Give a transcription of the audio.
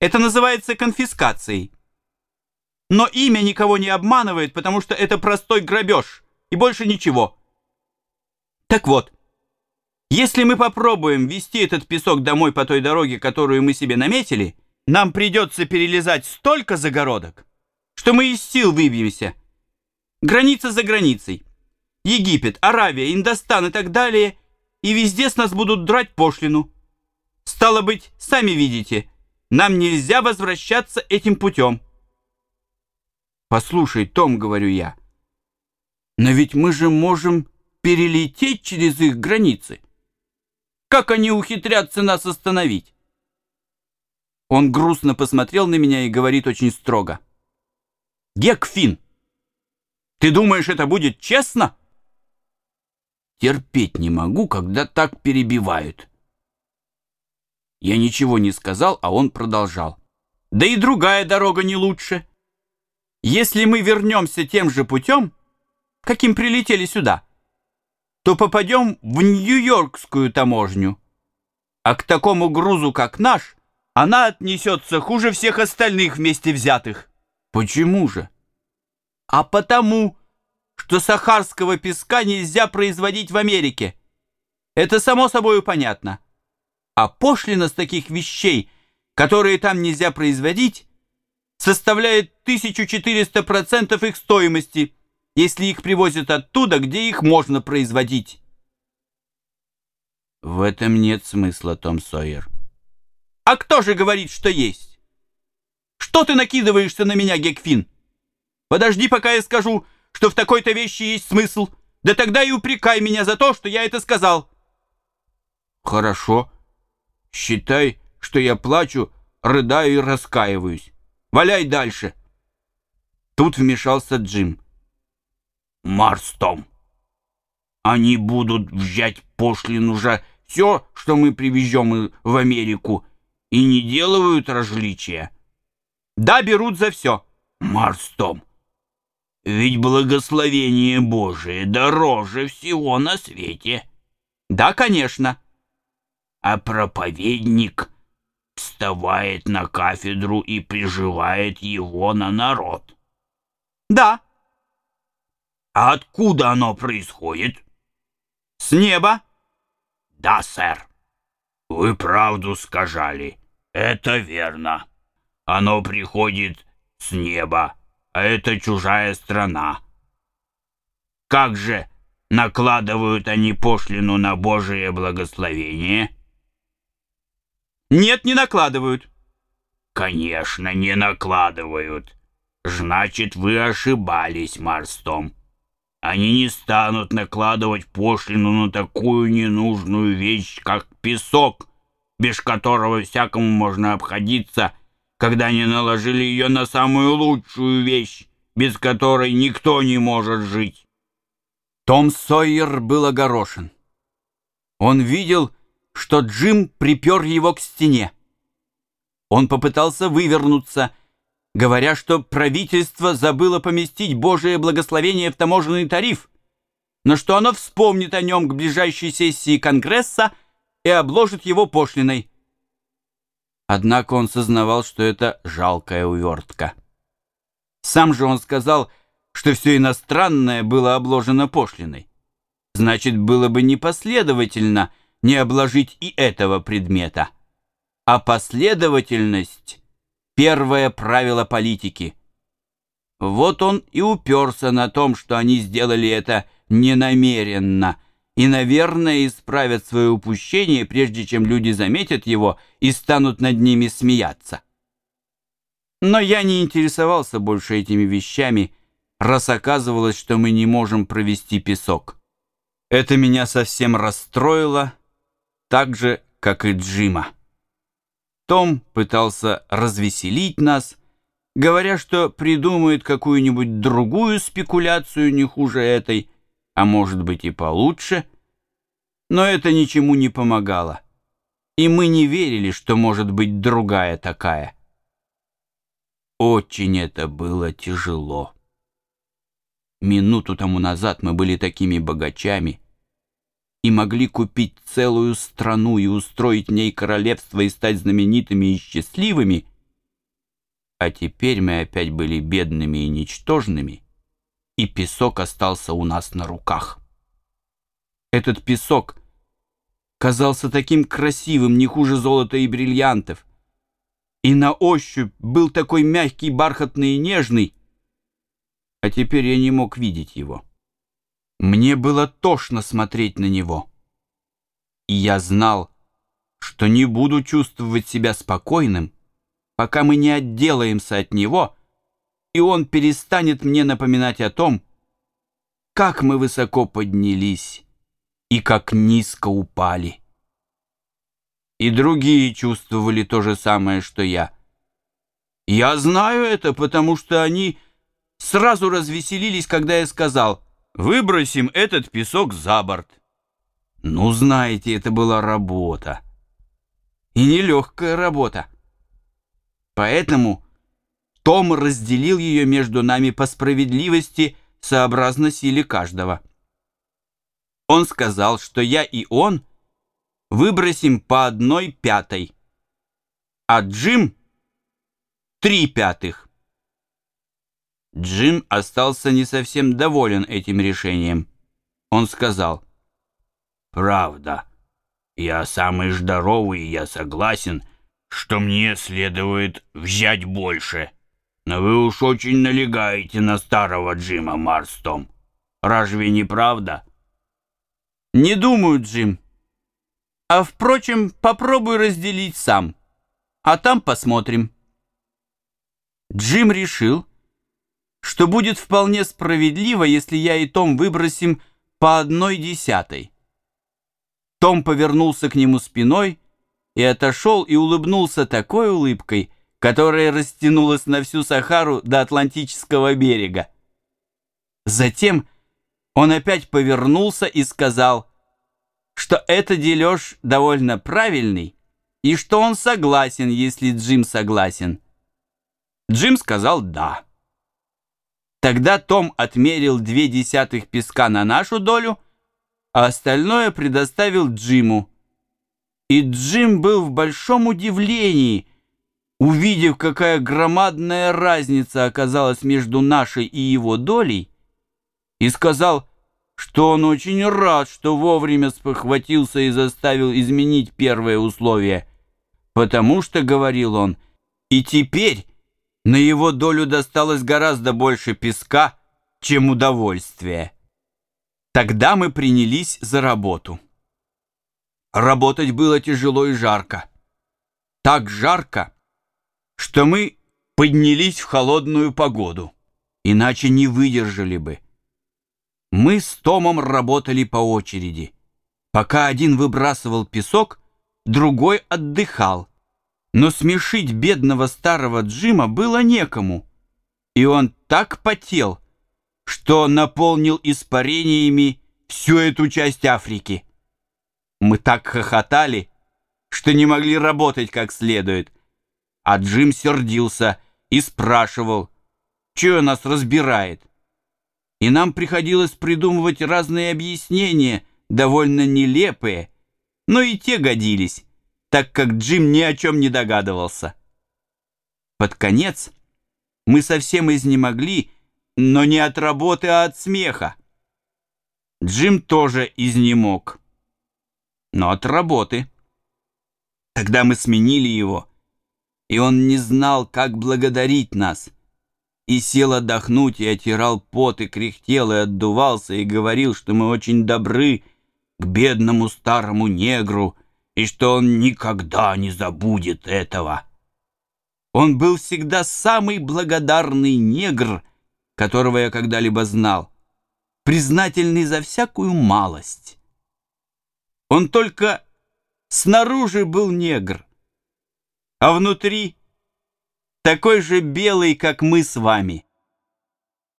Это называется конфискацией. Но имя никого не обманывает, потому что это простой грабеж и больше ничего. Так вот, если мы попробуем вести этот песок домой по той дороге, которую мы себе наметили, нам придется перелезать столько загородок, что мы из сил выбьемся. Граница за границей. Египет, Аравия, Индостан и так далее, и везде с нас будут драть пошлину. Стало быть, сами видите, нам нельзя возвращаться этим путем. «Послушай, Том, — говорю я, — но ведь мы же можем перелететь через их границы. Как они ухитрятся нас остановить?» Он грустно посмотрел на меня и говорит очень строго. «Гекфин, ты думаешь, это будет честно?» Терпеть не могу, когда так перебивают. Я ничего не сказал, а он продолжал. «Да и другая дорога не лучше. Если мы вернемся тем же путем, каким прилетели сюда, то попадем в Нью-Йоркскую таможню. А к такому грузу, как наш, она отнесется хуже всех остальных вместе взятых. Почему же? А потому, что сахарского песка нельзя производить в Америке. Это само собой понятно. А пошлина с таких вещей, которые там нельзя производить, составляет 1400% их стоимости, если их привозят оттуда, где их можно производить. В этом нет смысла, Том Сойер. А кто же говорит, что есть? Что ты накидываешься на меня, Гекфин? Подожди, пока я скажу, что в такой-то вещи есть смысл. Да тогда и упрекай меня за то, что я это сказал. Хорошо. Считай, что я плачу, рыдаю и раскаиваюсь. Валяй дальше. Тут вмешался Джим. Марстом. Они будут взять пошлину же все, что мы привезем в Америку, и не делают различия. Да, берут за все. Марстом. Ведь благословение Божие дороже всего на свете. Да, конечно. А проповедник вставает на кафедру и приживает его на народ. Да. А откуда оно происходит? С неба. Да, сэр. Вы правду сказали. Это верно. Оно приходит с неба, а это чужая страна. Как же накладывают они пошлину на Божие благословение? Нет, не накладывают. Конечно, не накладывают. Значит, вы ошибались, Марстом. Они не станут накладывать пошлину на такую ненужную вещь, как песок, без которого всякому можно обходиться, когда они наложили ее на самую лучшую вещь, без которой никто не может жить. Том Сойер был огорошен. Он видел, что Джим припер его к стене. Он попытался вывернуться, говоря, что правительство забыло поместить Божие благословение в таможенный тариф, но что оно вспомнит о нем к ближайшей сессии Конгресса и обложит его пошлиной. Однако он сознавал, что это жалкая увертка. Сам же он сказал, что все иностранное было обложено пошлиной. Значит, было бы непоследовательно – не обложить и этого предмета. А последовательность — первое правило политики. Вот он и уперся на том, что они сделали это ненамеренно и, наверное, исправят свое упущение, прежде чем люди заметят его и станут над ними смеяться. Но я не интересовался больше этими вещами, раз оказывалось, что мы не можем провести песок. Это меня совсем расстроило, так же, как и Джима. Том пытался развеселить нас, говоря, что придумает какую-нибудь другую спекуляцию не хуже этой, а может быть и получше, но это ничему не помогало, и мы не верили, что может быть другая такая. Очень это было тяжело. Минуту тому назад мы были такими богачами — и могли купить целую страну и устроить в ней королевство и стать знаменитыми и счастливыми, А теперь мы опять были бедными и ничтожными, и песок остался у нас на руках. Этот песок казался таким красивым, не хуже золота и бриллиантов, и на ощупь был такой мягкий, бархатный и нежный, а теперь я не мог видеть его. Мне было тошно смотреть на него, и я знал, что не буду чувствовать себя спокойным, пока мы не отделаемся от него, и он перестанет мне напоминать о том, как мы высоко поднялись и как низко упали. И другие чувствовали то же самое, что я. Я знаю это, потому что они сразу развеселились, когда я сказал «Выбросим этот песок за борт». Ну, знаете, это была работа. И нелегкая работа. Поэтому Том разделил ее между нами по справедливости сообразно силе каждого. Он сказал, что я и он выбросим по одной пятой, а Джим — три пятых. Джим остался не совсем доволен этим решением. Он сказал, «Правда, я самый здоровый, и я согласен, — что мне следует взять больше. Но вы уж очень налегаете на старого Джима Марстом. Разве не правда? Не думаю, Джим. А, впрочем, попробуй разделить сам. А там посмотрим. Джим решил, что будет вполне справедливо, если я и Том выбросим по одной десятой. Том повернулся к нему спиной и отошел и улыбнулся такой улыбкой, которая растянулась на всю Сахару до Атлантического берега. Затем он опять повернулся и сказал, что это дележ довольно правильный и что он согласен, если Джим согласен. Джим сказал «да». Тогда Том отмерил две десятых песка на нашу долю, а остальное предоставил Джиму, и Джим был в большом удивлении, увидев, какая громадная разница оказалась между нашей и его долей, и сказал, что он очень рад, что вовремя спохватился и заставил изменить первое условие, потому что, говорил он, и теперь на его долю досталось гораздо больше песка, чем удовольствия. Тогда мы принялись за работу. Работать было тяжело и жарко. Так жарко, что мы поднялись в холодную погоду, иначе не выдержали бы. Мы с Томом работали по очереди. Пока один выбрасывал песок, другой отдыхал. Но смешить бедного старого Джима было некому, и он так потел, что наполнил испарениями всю эту часть Африки. Мы так хохотали, что не могли работать как следует. А Джим сердился и спрашивал, что нас разбирает. И нам приходилось придумывать разные объяснения, довольно нелепые, но и те годились, так как Джим ни о чем не догадывался. Под конец мы совсем изнемогли, но не от работы, а от смеха. Джим тоже изнемог но от работы. Тогда мы сменили его, и он не знал, как благодарить нас. И сел отдохнуть, и отирал пот, и кряхтел, и отдувался, и говорил, что мы очень добры к бедному старому негру, и что он никогда не забудет этого. Он был всегда самый благодарный негр, которого я когда-либо знал, признательный за всякую малость. Он только снаружи был негр, а внутри такой же белый, как мы с вами.